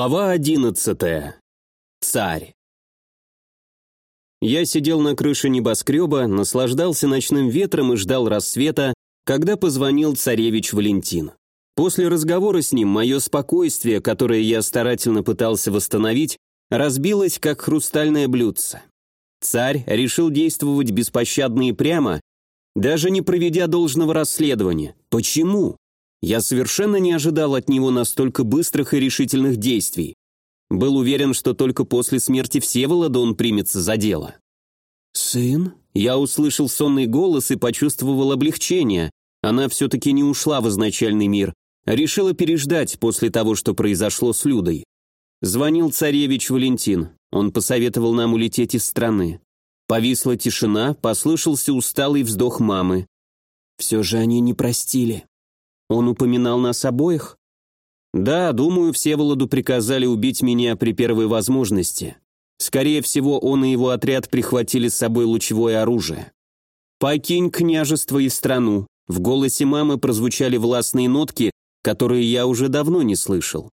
Глава одиннадцатая. Царь. Я сидел на крыше небоскреба, наслаждался ночным ветром и ждал рассвета, когда позвонил царевич Валентин. После разговора с ним мое спокойствие, которое я старательно пытался восстановить, разбилось, как хрустальное блюдце. Царь решил действовать беспощадно и прямо, даже не проведя должного расследования. Почему? Я совершенно не ожидал от него настолько быстрых и решительных действий. Был уверен, что только после смерти Всеволода он примется за дело. «Сын?» Я услышал сонный голос и почувствовал облегчение. Она все-таки не ушла в изначальный мир, решила переждать после того, что произошло с Людой. Звонил царевич Валентин. Он посоветовал нам улететь из страны. Повисла тишина, послышался усталый вздох мамы. Все же они не простили. Он упоминал нас обоих? Да, думаю, Всеволоду приказали убить меня при первой возможности. Скорее всего, он и его отряд прихватили с собой лучевое оружие. «Покинь княжество и страну». В голосе мамы прозвучали властные нотки, которые я уже давно не слышал.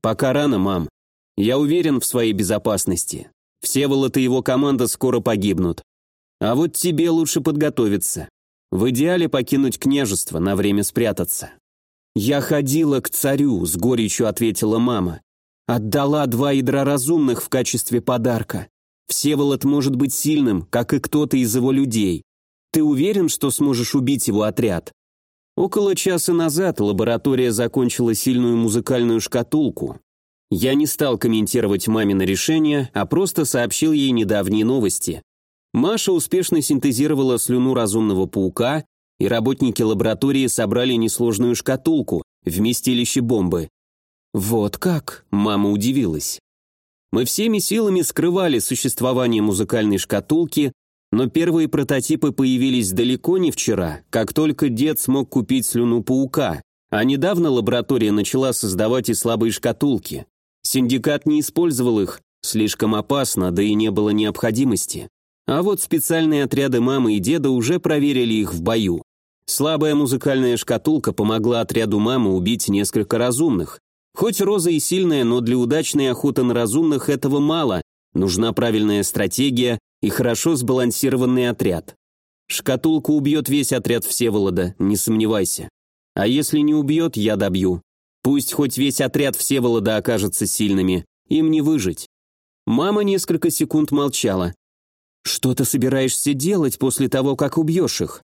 «Пока рано, мам. Я уверен в своей безопасности. Всеволод и его команда скоро погибнут. А вот тебе лучше подготовиться. В идеале покинуть княжество, на время спрятаться. «Я ходила к царю», — с горечью ответила мама. «Отдала два ядра разумных в качестве подарка. Всеволод может быть сильным, как и кто-то из его людей. Ты уверен, что сможешь убить его отряд?» Около часа назад лаборатория закончила сильную музыкальную шкатулку. Я не стал комментировать мамино решение, а просто сообщил ей недавние новости. Маша успешно синтезировала слюну разумного паука, и работники лаборатории собрали несложную шкатулку, вместилище бомбы. «Вот как?» – мама удивилась. Мы всеми силами скрывали существование музыкальной шкатулки, но первые прототипы появились далеко не вчера, как только дед смог купить слюну паука, а недавно лаборатория начала создавать и слабые шкатулки. Синдикат не использовал их, слишком опасно, да и не было необходимости. А вот специальные отряды мамы и деда уже проверили их в бою. Слабая музыкальная шкатулка помогла отряду мамы убить несколько разумных. Хоть Роза и сильная, но для удачной охоты на разумных этого мало. Нужна правильная стратегия и хорошо сбалансированный отряд. Шкатулка убьет весь отряд Всеволода, не сомневайся. А если не убьет, я добью. Пусть хоть весь отряд Всеволода окажется сильными, им не выжить. Мама несколько секунд молчала, «Что ты собираешься делать после того, как убьешь их?»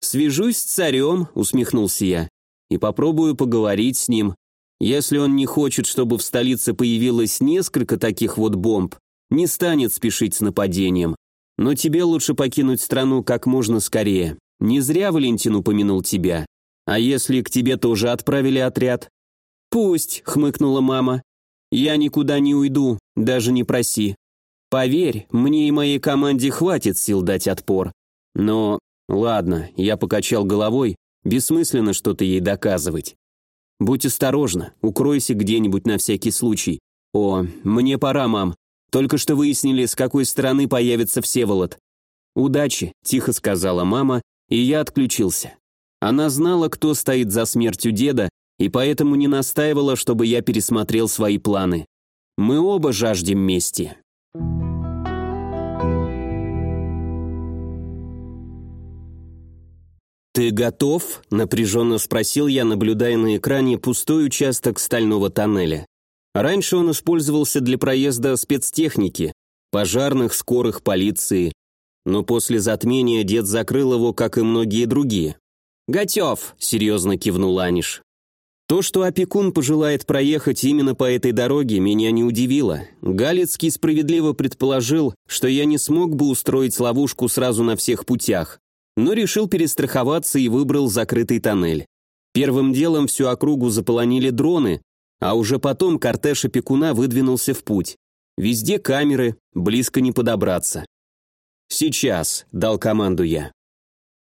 «Свяжусь с царем», — усмехнулся я, «и попробую поговорить с ним. Если он не хочет, чтобы в столице появилось несколько таких вот бомб, не станет спешить с нападением. Но тебе лучше покинуть страну как можно скорее. Не зря Валентин упомянул тебя. А если к тебе тоже отправили отряд?» «Пусть», — хмыкнула мама. «Я никуда не уйду, даже не проси. Поверь, мне и моей команде хватит сил дать отпор. Но, ладно, я покачал головой, бессмысленно что-то ей доказывать. Будь осторожна, укройся где-нибудь на всякий случай. О, мне пора, мам. Только что выяснили, с какой стороны появится Всеволод. Удачи, тихо сказала мама, и я отключился. Она знала, кто стоит за смертью деда, и поэтому не настаивала, чтобы я пересмотрел свои планы. Мы оба жаждем мести. «Ты готов?» – напряженно спросил я, наблюдая на экране пустой участок стального тоннеля. Раньше он использовался для проезда спецтехники, пожарных, скорых, полиции. Но после затмения дед закрыл его, как и многие другие. «Готов!» – серьезно кивнул Аниш. То, что опекун пожелает проехать именно по этой дороге, меня не удивило. Галицкий справедливо предположил, что я не смог бы устроить ловушку сразу на всех путях, но решил перестраховаться и выбрал закрытый тоннель. Первым делом всю округу заполонили дроны, а уже потом кортеж опекуна выдвинулся в путь. Везде камеры, близко не подобраться. «Сейчас», — дал команду я.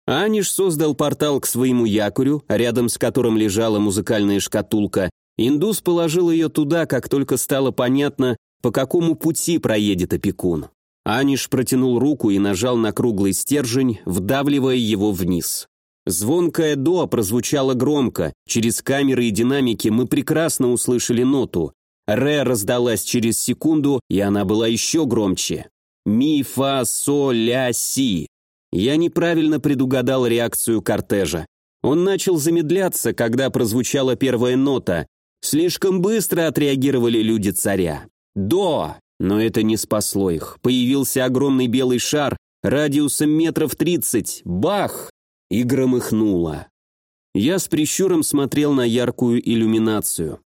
Аниш создал портал к своему якорю, рядом с которым лежала музыкальная шкатулка. Индус положил ее туда, как только стало понятно, по какому пути проедет опекун. Аниш протянул руку и нажал на круглый стержень, вдавливая его вниз. Звонкое «до» прозвучало громко, через камеры и динамики мы прекрасно услышали ноту. Ре раздалась через секунду, и она была еще громче. Ми, фа, со, ля, си. Я неправильно предугадал реакцию кортежа. Он начал замедляться, когда прозвучала первая нота. Слишком быстро отреагировали люди царя. До! Но это не спасло их. Появился огромный белый шар, радиусом метров тридцать. Бах! И громыхнуло. Я с прищуром смотрел на яркую иллюминацию.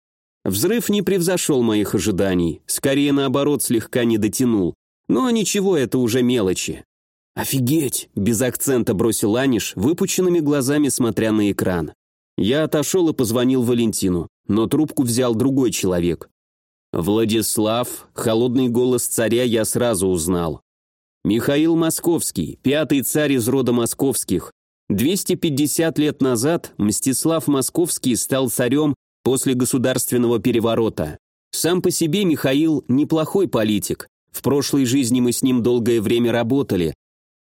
Взрыв не превзошел моих ожиданий, скорее наоборот слегка не дотянул. Но ничего, это уже мелочи. «Офигеть!» – без акцента бросил Аниш, выпученными глазами смотря на экран. Я отошел и позвонил Валентину, но трубку взял другой человек. Владислав, холодный голос царя я сразу узнал. Михаил Московский, пятый царь из рода Московских. 250 лет назад Мстислав Московский стал царем после государственного переворота. Сам по себе Михаил неплохой политик. В прошлой жизни мы с ним долгое время работали.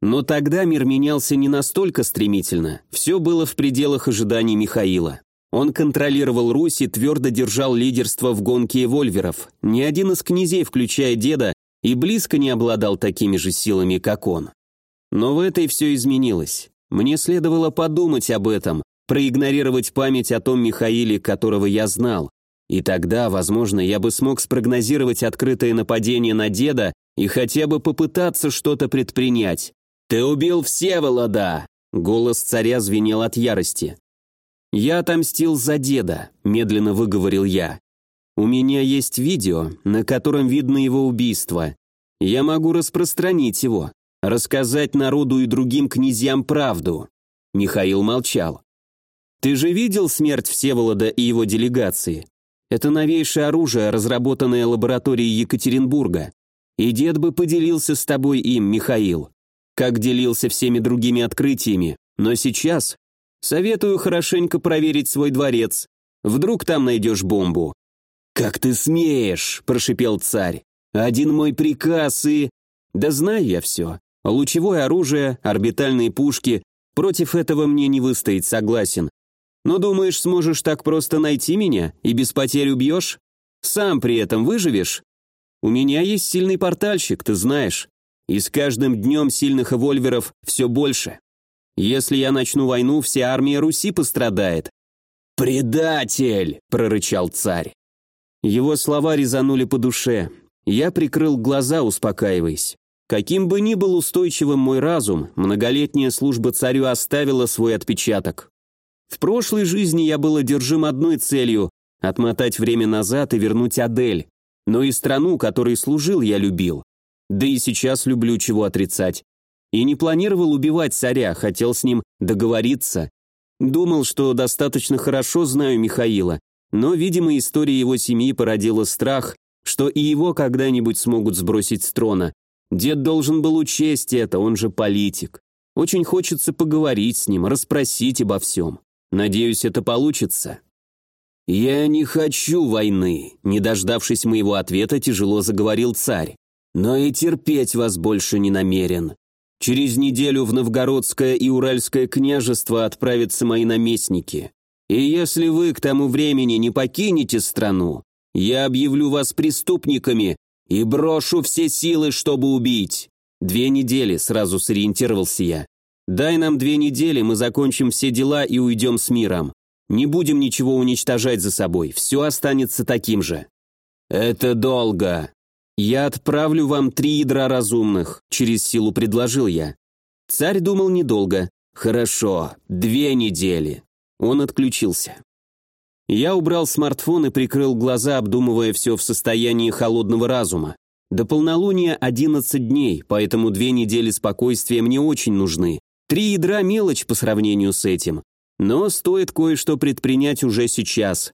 Но тогда мир менялся не настолько стремительно. Все было в пределах ожиданий Михаила. Он контролировал Русь и твердо держал лидерство в гонке эвольверов. Ни один из князей, включая деда, и близко не обладал такими же силами, как он. Но в этой все изменилось. Мне следовало подумать об этом, проигнорировать память о том Михаиле, которого я знал. И тогда, возможно, я бы смог спрогнозировать открытое нападение на деда и хотя бы попытаться что-то предпринять. «Ты убил Всеволода!» Голос царя звенел от ярости. «Я отомстил за деда», — медленно выговорил я. «У меня есть видео, на котором видно его убийство. Я могу распространить его, рассказать народу и другим князьям правду». Михаил молчал. Ты же видел смерть Всеволода и его делегации? Это новейшее оружие, разработанное лабораторией Екатеринбурга. И дед бы поделился с тобой им, Михаил, как делился всеми другими открытиями. Но сейчас советую хорошенько проверить свой дворец. Вдруг там найдешь бомбу. «Как ты смеешь!» – прошипел царь. «Один мой приказ и...» «Да знаю я все. Лучевое оружие, орбитальные пушки. Против этого мне не выстоять, согласен. Но думаешь, сможешь так просто найти меня и без потерь убьешь? Сам при этом выживешь? У меня есть сильный портальщик, ты знаешь. И с каждым днем сильных эвольверов все больше. Если я начну войну, вся армия Руси пострадает. «Предатель!» – прорычал царь. Его слова резанули по душе. Я прикрыл глаза, успокаиваясь. Каким бы ни был устойчивым мой разум, многолетняя служба царю оставила свой отпечаток. В прошлой жизни я был одержим одной целью – отмотать время назад и вернуть Адель. Но и страну, которой служил, я любил. Да и сейчас люблю чего отрицать. И не планировал убивать царя, хотел с ним договориться. Думал, что достаточно хорошо знаю Михаила, но, видимо, история его семьи породила страх, что и его когда-нибудь смогут сбросить с трона. Дед должен был учесть это, он же политик. Очень хочется поговорить с ним, расспросить обо всем. Надеюсь, это получится. Я не хочу войны, не дождавшись моего ответа, тяжело заговорил царь. Но и терпеть вас больше не намерен. Через неделю в Новгородское и Уральское княжество отправятся мои наместники. И если вы к тому времени не покинете страну, я объявлю вас преступниками и брошу все силы, чтобы убить. Две недели, сразу сориентировался я. Дай нам две недели, мы закончим все дела и уйдем с миром. Не будем ничего уничтожать за собой, все останется таким же». «Это долго. Я отправлю вам три ядра разумных», — через силу предложил я. Царь думал недолго. «Хорошо, две недели». Он отключился. Я убрал смартфон и прикрыл глаза, обдумывая все в состоянии холодного разума. До полнолуния 11 дней, поэтому две недели спокойствия мне очень нужны. Три ядра – мелочь по сравнению с этим. Но стоит кое-что предпринять уже сейчас.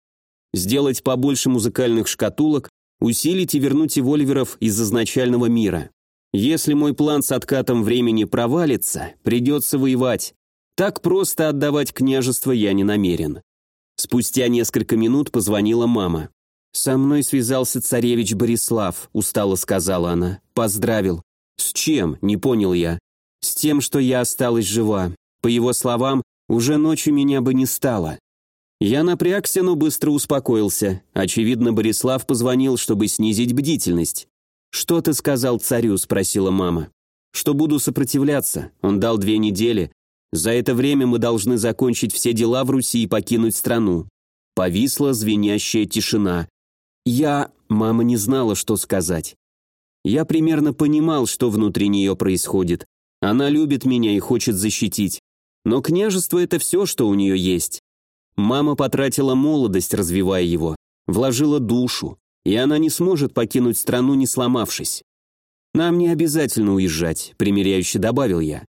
Сделать побольше музыкальных шкатулок, усилить и вернуть эвольверов из изначального мира. Если мой план с откатом времени провалится, придется воевать. Так просто отдавать княжество я не намерен. Спустя несколько минут позвонила мама. «Со мной связался царевич Борислав», — устало сказала она. «Поздравил». «С чем?» — не понял я. С тем, что я осталась жива. По его словам, уже ночью меня бы не стало. Я напрягся, но быстро успокоился. Очевидно, Борислав позвонил, чтобы снизить бдительность. «Что ты сказал царю?» – спросила мама. «Что буду сопротивляться. Он дал две недели. За это время мы должны закончить все дела в Руси и покинуть страну». Повисла звенящая тишина. Я... Мама не знала, что сказать. Я примерно понимал, что внутри нее происходит. Она любит меня и хочет защитить. Но княжество – это все, что у нее есть. Мама потратила молодость, развивая его, вложила душу, и она не сможет покинуть страну, не сломавшись. «Нам не обязательно уезжать», – примиряюще добавил я.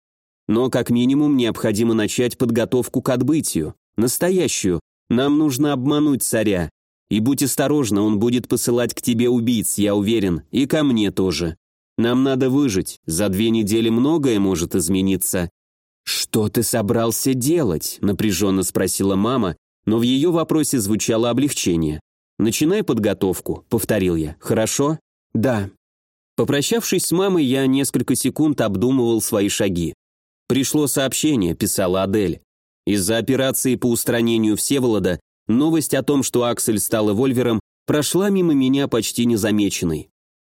«Но как минимум необходимо начать подготовку к отбытию, настоящую. Нам нужно обмануть царя. И будь осторожна, он будет посылать к тебе убийц, я уверен, и ко мне тоже. Нам надо выжить, за две недели многое может измениться. «Что ты собрался делать?» – напряженно спросила мама, но в ее вопросе звучало облегчение. «Начинай подготовку», – повторил я. «Хорошо?» «Да». Попрощавшись с мамой, я несколько секунд обдумывал свои шаги. «Пришло сообщение», – писала Адель. Из-за операции по устранению Всеволода новость о том, что Аксель стал эвольвером, прошла мимо меня почти незамеченной.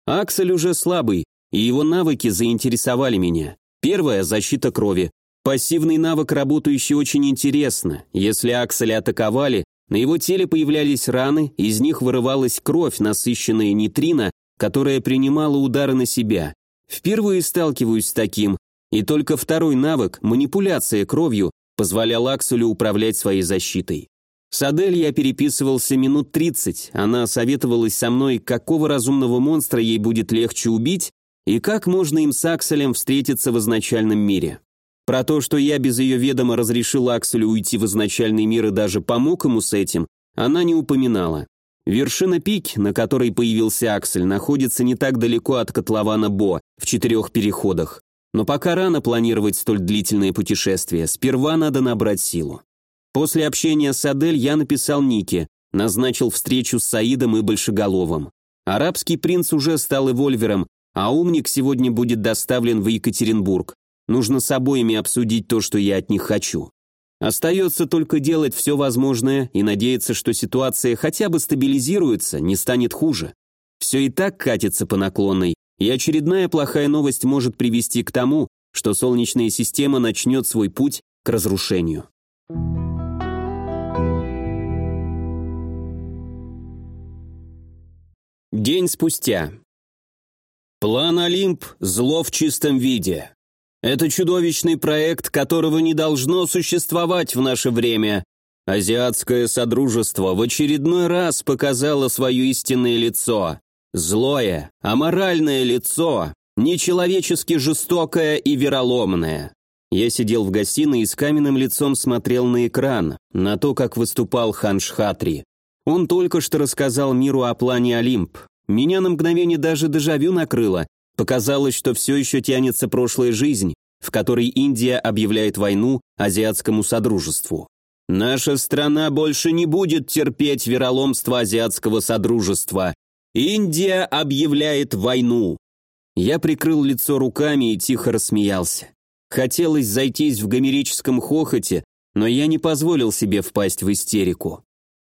Аксель уже слабый, и его навыки заинтересовали меня. Первое – защита крови, Пассивный навык, работающий очень интересно. Если Акселя атаковали, на его теле появлялись раны, из них вырывалась кровь, насыщенная нейтрино, которая принимала удары на себя. Впервые сталкиваюсь с таким, и только второй навык, манипуляция кровью, позволял Акселю управлять своей защитой. С Адель я переписывался минут 30, она советовалась со мной, какого разумного монстра ей будет легче убить и как можно им с Акселем встретиться в изначальном мире. Про то, что я без ее ведома разрешил Акселю уйти в изначальный мир и даже помог ему с этим, она не упоминала. Вершина пик, на которой появился Аксель, находится не так далеко от котлована Бо, в четырех переходах. Но пока рано планировать столь длительное путешествие, сперва надо набрать силу. После общения с Адель я написал Нике, назначил встречу с Саидом и Большеголовым. Арабский принц уже стал эвольвером, а умник сегодня будет доставлен в Екатеринбург. Нужно с обоими обсудить то, что я от них хочу. Остается только делать все возможное и надеяться, что ситуация хотя бы стабилизируется, не станет хуже. Все и так катится по наклонной, и очередная плохая новость может привести к тому, что Солнечная система начнет свой путь к разрушению. День спустя. План Олимп – зло в чистом виде. Это чудовищный проект, которого не должно существовать в наше время. Азиатское Содружество в очередной раз показало свое истинное лицо. Злое, аморальное лицо, нечеловечески жестокое и вероломное. Я сидел в гостиной и с каменным лицом смотрел на экран, на то, как выступал хан Шхатри. Он только что рассказал миру о плане Олимп. Меня на мгновение даже дежавю накрыло, Показалось, что все еще тянется прошлая жизнь, в которой Индия объявляет войну Азиатскому Содружеству. Наша страна больше не будет терпеть вероломство Азиатского Содружества. Индия объявляет войну. Я прикрыл лицо руками и тихо рассмеялся. Хотелось зайтись в гомерическом хохоте, но я не позволил себе впасть в истерику.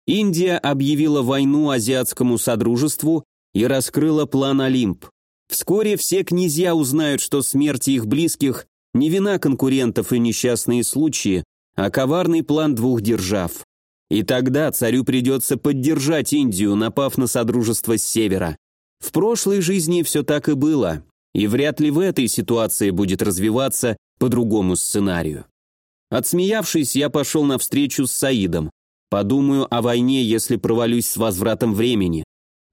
Индия объявила войну Азиатскому Содружеству и раскрыла план Олимп. Вскоре все князья узнают, что смерти их близких не вина конкурентов и несчастные случаи, а коварный план двух держав. И тогда царю придется поддержать Индию, напав на содружество с севера. В прошлой жизни все так и было, и вряд ли в этой ситуации будет развиваться по другому сценарию. Отсмеявшись, я пошел на встречу с Саидом. Подумаю о войне, если провалюсь с возвратом времени.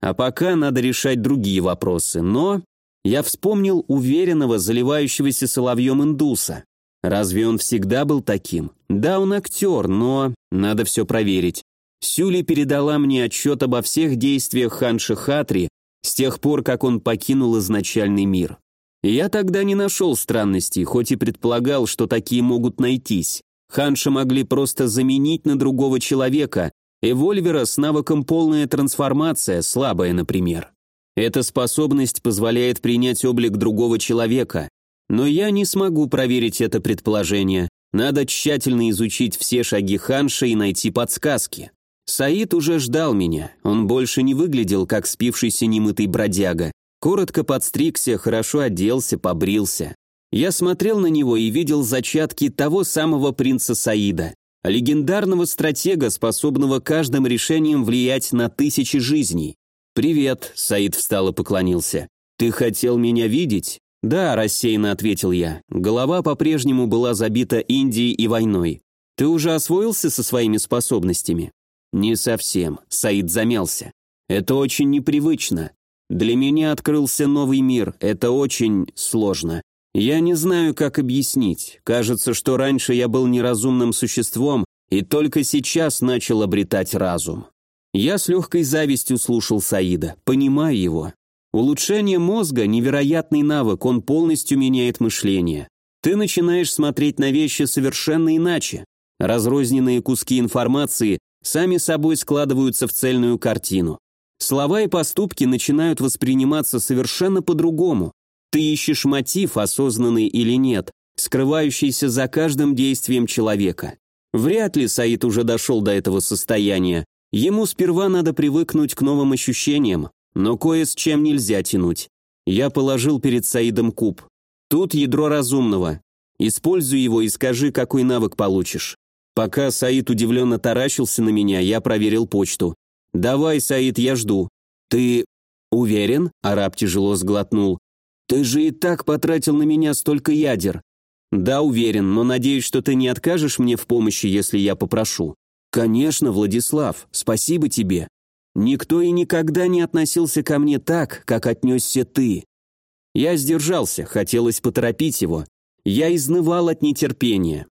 А пока надо решать другие вопросы, но я вспомнил уверенного, заливающегося соловьем индуса. Разве он всегда был таким? Да, он актер, но надо все проверить. Сюли передала мне отчет обо всех действиях Ханши Хатри с тех пор, как он покинул изначальный мир. я тогда не нашел странностей, хоть и предполагал, что такие могут найтись. Ханши могли просто заменить на другого человека, Эвольвера с навыком полная трансформация, слабая, например. Эта способность позволяет принять облик другого человека, но я не смогу проверить это предположение. Надо тщательно изучить все шаги Ханша и найти подсказки. Саид уже ждал меня. Он больше не выглядел, как спившийся немытый бродяга. Коротко подстригся, хорошо оделся, побрился. Я смотрел на него и видел зачатки того самого принца Саида, легендарного стратега, способного каждым решением влиять на тысячи жизней. «Привет», — Саид встал и поклонился. «Ты хотел меня видеть?» «Да», — рассеянно ответил я. Голова по-прежнему была забита Индией и войной. «Ты уже освоился со своими способностями?» «Не совсем», — Саид замялся. «Это очень непривычно. Для меня открылся новый мир, это очень сложно. Я не знаю, как объяснить. Кажется, что раньше я был неразумным существом и только сейчас начал обретать разум». Я с легкой завистью слушал Саида, понимаю его. Улучшение мозга – невероятный навык, он полностью меняет мышление. Ты начинаешь смотреть на вещи совершенно иначе. Разрозненные куски информации сами собой складываются в цельную картину. Слова и поступки начинают восприниматься совершенно по-другому. Ты ищешь мотив, осознанный или нет, скрывающийся за каждым действием человека. Вряд ли Саид уже дошел до этого состояния. Ему сперва надо привыкнуть к новым ощущениям, но кое с чем нельзя тянуть. Я положил перед Саидом куб. Тут ядро разумного. Используй его и скажи, какой навык получишь. Пока Саид удивленно таращился на меня, я проверил почту. «Давай, Саид, я жду». «Ты уверен?» – араб тяжело сглотнул. «Ты же и так потратил на меня столько ядер». «Да, уверен, но надеюсь, что ты не откажешь мне в помощи, если я попрошу». «Конечно, Владислав, спасибо тебе. Никто и никогда не относился ко мне так, как отнесся ты. Я сдержался, хотелось поторопить его. Я изнывал от нетерпения.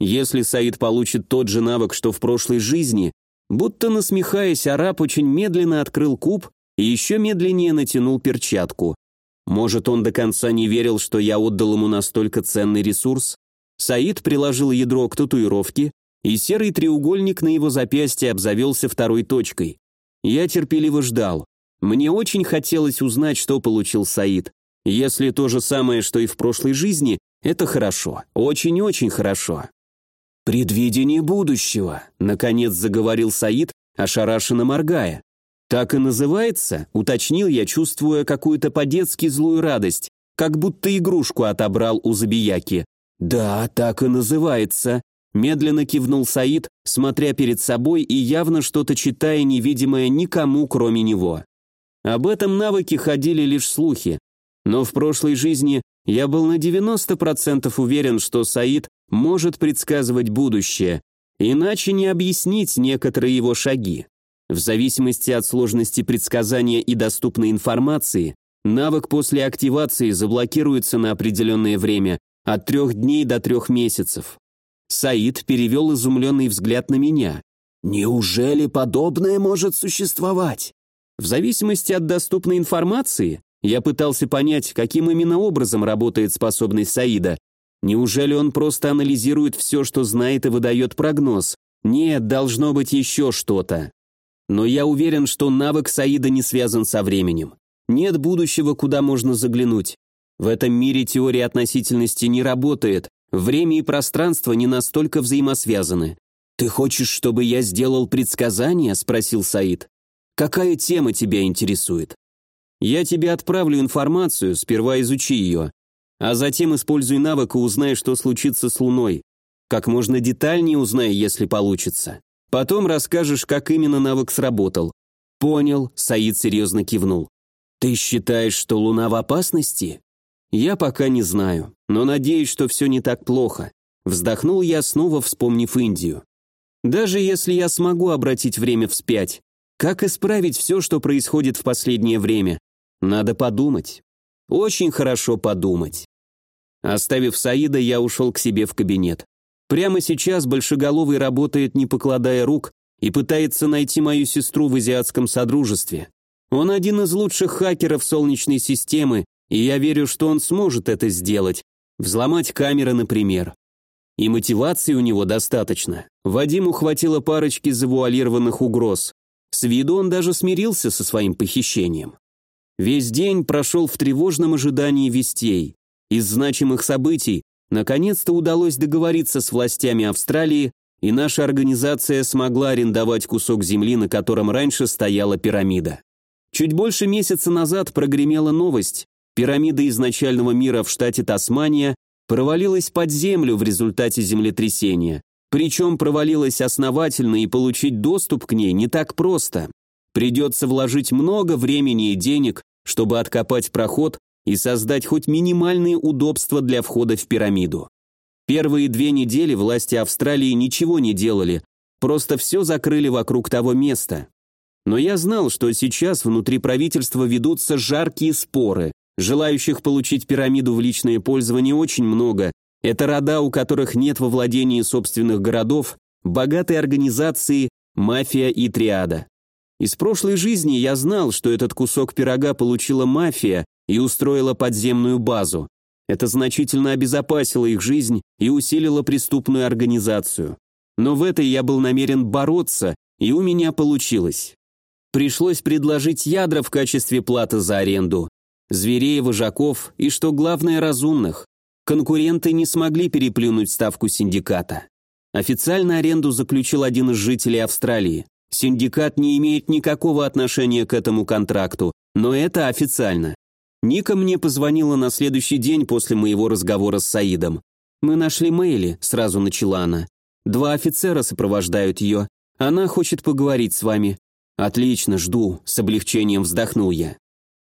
Если Саид получит тот же навык, что в прошлой жизни, будто насмехаясь, араб очень медленно открыл куб и еще медленнее натянул перчатку. Может, он до конца не верил, что я отдал ему настолько ценный ресурс? Саид приложил ядро к татуировке, и серый треугольник на его запястье обзавелся второй точкой. Я терпеливо ждал. Мне очень хотелось узнать, что получил Саид. Если то же самое, что и в прошлой жизни, это хорошо. Очень-очень хорошо. «Предвидение будущего», — наконец заговорил Саид, ошарашенно моргая. «Так и называется?» — уточнил я, чувствуя какую-то по-детски злую радость, как будто игрушку отобрал у забияки. «Да, так и называется», Медленно кивнул Саид, смотря перед собой и явно что-то читая невидимое никому, кроме него. Об этом навыке ходили лишь слухи. Но в прошлой жизни я был на 90% уверен, что Саид может предсказывать будущее, иначе не объяснить некоторые его шаги. В зависимости от сложности предсказания и доступной информации, навык после активации заблокируется на определенное время, от трех дней до трех месяцев. Саид перевел изумленный взгляд на меня. «Неужели подобное может существовать?» В зависимости от доступной информации, я пытался понять, каким именно образом работает способность Саида. Неужели он просто анализирует все, что знает и выдает прогноз? Нет, должно быть еще что-то. Но я уверен, что навык Саида не связан со временем. Нет будущего, куда можно заглянуть. В этом мире теория относительности не работает, Время и пространство не настолько взаимосвязаны. «Ты хочешь, чтобы я сделал предсказание?» – спросил Саид. «Какая тема тебя интересует?» «Я тебе отправлю информацию, сперва изучи ее, а затем используй навык и узнай, что случится с Луной. Как можно детальнее узнай, если получится. Потом расскажешь, как именно навык сработал». «Понял», – Саид серьезно кивнул. «Ты считаешь, что Луна в опасности?» «Я пока не знаю, но надеюсь, что все не так плохо», вздохнул я, снова вспомнив Индию. «Даже если я смогу обратить время вспять, как исправить все, что происходит в последнее время? Надо подумать. Очень хорошо подумать». Оставив Саида, я ушел к себе в кабинет. Прямо сейчас Большеголовый работает, не покладая рук, и пытается найти мою сестру в Азиатском Содружестве. Он один из лучших хакеров Солнечной системы и я верю, что он сможет это сделать. Взломать камеры, например. И мотивации у него достаточно. Вадиму хватило парочки завуалированных угроз. С виду он даже смирился со своим похищением. Весь день прошел в тревожном ожидании вестей. Из значимых событий Наконец-то удалось договориться с властями Австралии, и наша организация смогла арендовать кусок земли, на котором раньше стояла пирамида. Чуть больше месяца назад прогремела новость. Пирамида изначального мира в штате Тасмания провалилась под землю в результате землетрясения. Причем провалилась основательно, и получить доступ к ней не так просто. Придется вложить много времени и денег, чтобы откопать проход и создать хоть минимальные удобства для входа в пирамиду. Первые две недели власти Австралии ничего не делали, просто все закрыли вокруг того места. Но я знал, что сейчас внутри правительства ведутся жаркие споры. Желающих получить пирамиду в личное пользование очень много. Это рода, у которых нет во владении собственных городов, богатые организации, мафия и триада. Из прошлой жизни я знал, что этот кусок пирога получила мафия и устроила подземную базу. Это значительно обезопасило их жизнь и усилило преступную организацию. Но в этой я был намерен бороться, и у меня получилось. Пришлось предложить ядра в качестве платы за аренду. Зверей, вожаков и, что главное, разумных. Конкуренты не смогли переплюнуть ставку синдиката. Официально аренду заключил один из жителей Австралии. Синдикат не имеет никакого отношения к этому контракту, но это официально. Ника мне позвонила на следующий день после моего разговора с Саидом. «Мы нашли Мэйли», — сразу начала она. «Два офицера сопровождают ее. Она хочет поговорить с вами». «Отлично, жду», — с облегчением вздохнул я.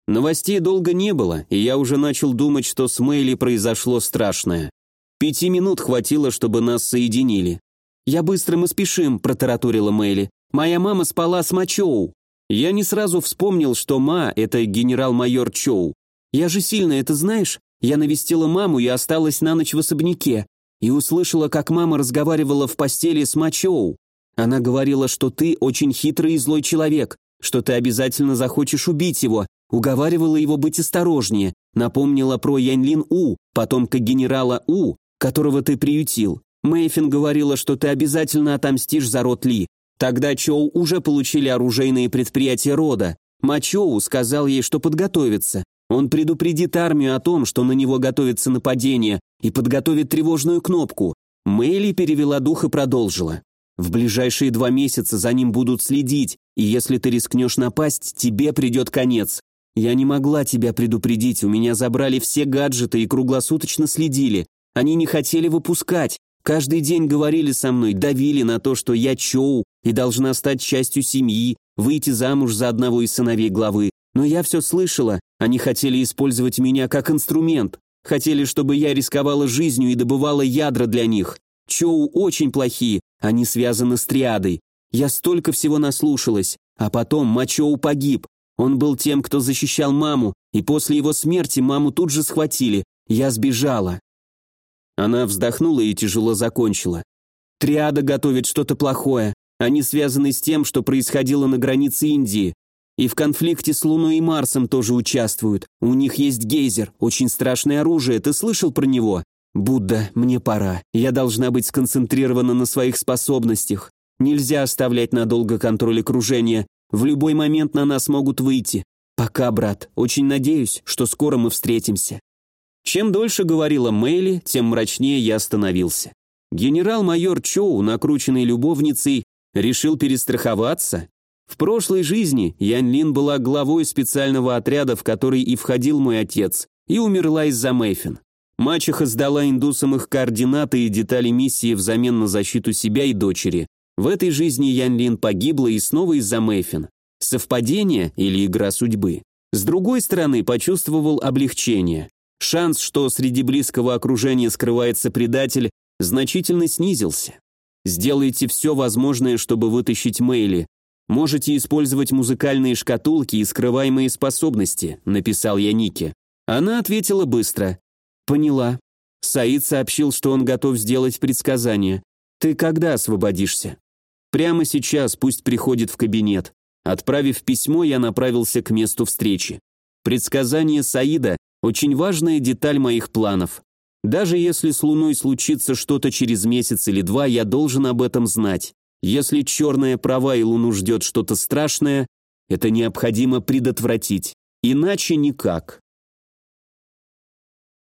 Новостей долго не было, и я уже начал думать, что с Мэйли произошло страшное. Пяти минут хватило, чтобы нас соединили. «Я быстро, мы спешим», — протараторила Мэйли. Моя мама спала с Мачоу. Я не сразу вспомнил, что Ма – это генерал-майор Чоу. Я же сильно это знаешь? Я навестила маму и осталась на ночь в особняке. И услышала, как мама разговаривала в постели с Мачоу. Она говорила, что ты очень хитрый и злой человек, что ты обязательно захочешь убить его, уговаривала его быть осторожнее, напомнила про Яньлин У, потомка генерала У, которого ты приютил. Мэйфин говорила, что ты обязательно отомстишь за род Ли, Тогда Чоу уже получили оружейные предприятия рода. Мачоу сказал ей, что подготовится. Он предупредит армию о том, что на него готовится нападение, и подготовит тревожную кнопку. Мэйли перевела дух и продолжила. В ближайшие два месяца за ним будут следить, и если ты рискнешь напасть, тебе придет конец. Я не могла тебя предупредить, у меня забрали все гаджеты и круглосуточно следили. Они не хотели выпускать, Каждый день говорили со мной, давили на то, что я Чоу и должна стать частью семьи, выйти замуж за одного из сыновей главы. Но я все слышала, они хотели использовать меня как инструмент. Хотели, чтобы я рисковала жизнью и добывала ядра для них. Чоу очень плохие, они связаны с триадой. Я столько всего наслушалась. А потом Мачоу погиб. Он был тем, кто защищал маму, и после его смерти маму тут же схватили. Я сбежала. Она вздохнула и тяжело закончила. Триада готовит что-то плохое. Они связаны с тем, что происходило на границе Индии. И в конфликте с Луной и Марсом тоже участвуют. У них есть гейзер, очень страшное оружие. Ты слышал про него? Будда, мне пора. Я должна быть сконцентрирована на своих способностях. Нельзя оставлять надолго контроль окружения. В любой момент на нас могут выйти. Пока, брат. Очень надеюсь, что скоро мы встретимся. Чем дольше говорила Мэйли, тем мрачнее я становился. Генерал-майор Чоу, накрученный любовницей, решил перестраховаться. В прошлой жизни Ян Лин была главой специального отряда, в который и входил мой отец, и умерла из-за Мэйфин. Мачеха сдала индусам их координаты и детали миссии взамен на защиту себя и дочери. В этой жизни Ян Лин погибла и снова из-за Мэйфин. Совпадение или игра судьбы? С другой стороны, почувствовал облегчение. Шанс, что среди близкого окружения скрывается предатель, значительно снизился. Сделайте все возможное, чтобы вытащить Мэйли. Можете использовать музыкальные шкатулки и скрываемые способности, написал я Нике. Она ответила быстро. Поняла. Саид сообщил, что он готов сделать предсказание. Ты когда освободишься? Прямо сейчас пусть приходит в кабинет. Отправив письмо, я направился к месту встречи. Предсказание Саида очень важная деталь моих планов. Даже если с Луной случится что-то через месяц или два, я должен об этом знать. Если черная права и Луну ждет что-то страшное, это необходимо предотвратить. Иначе никак.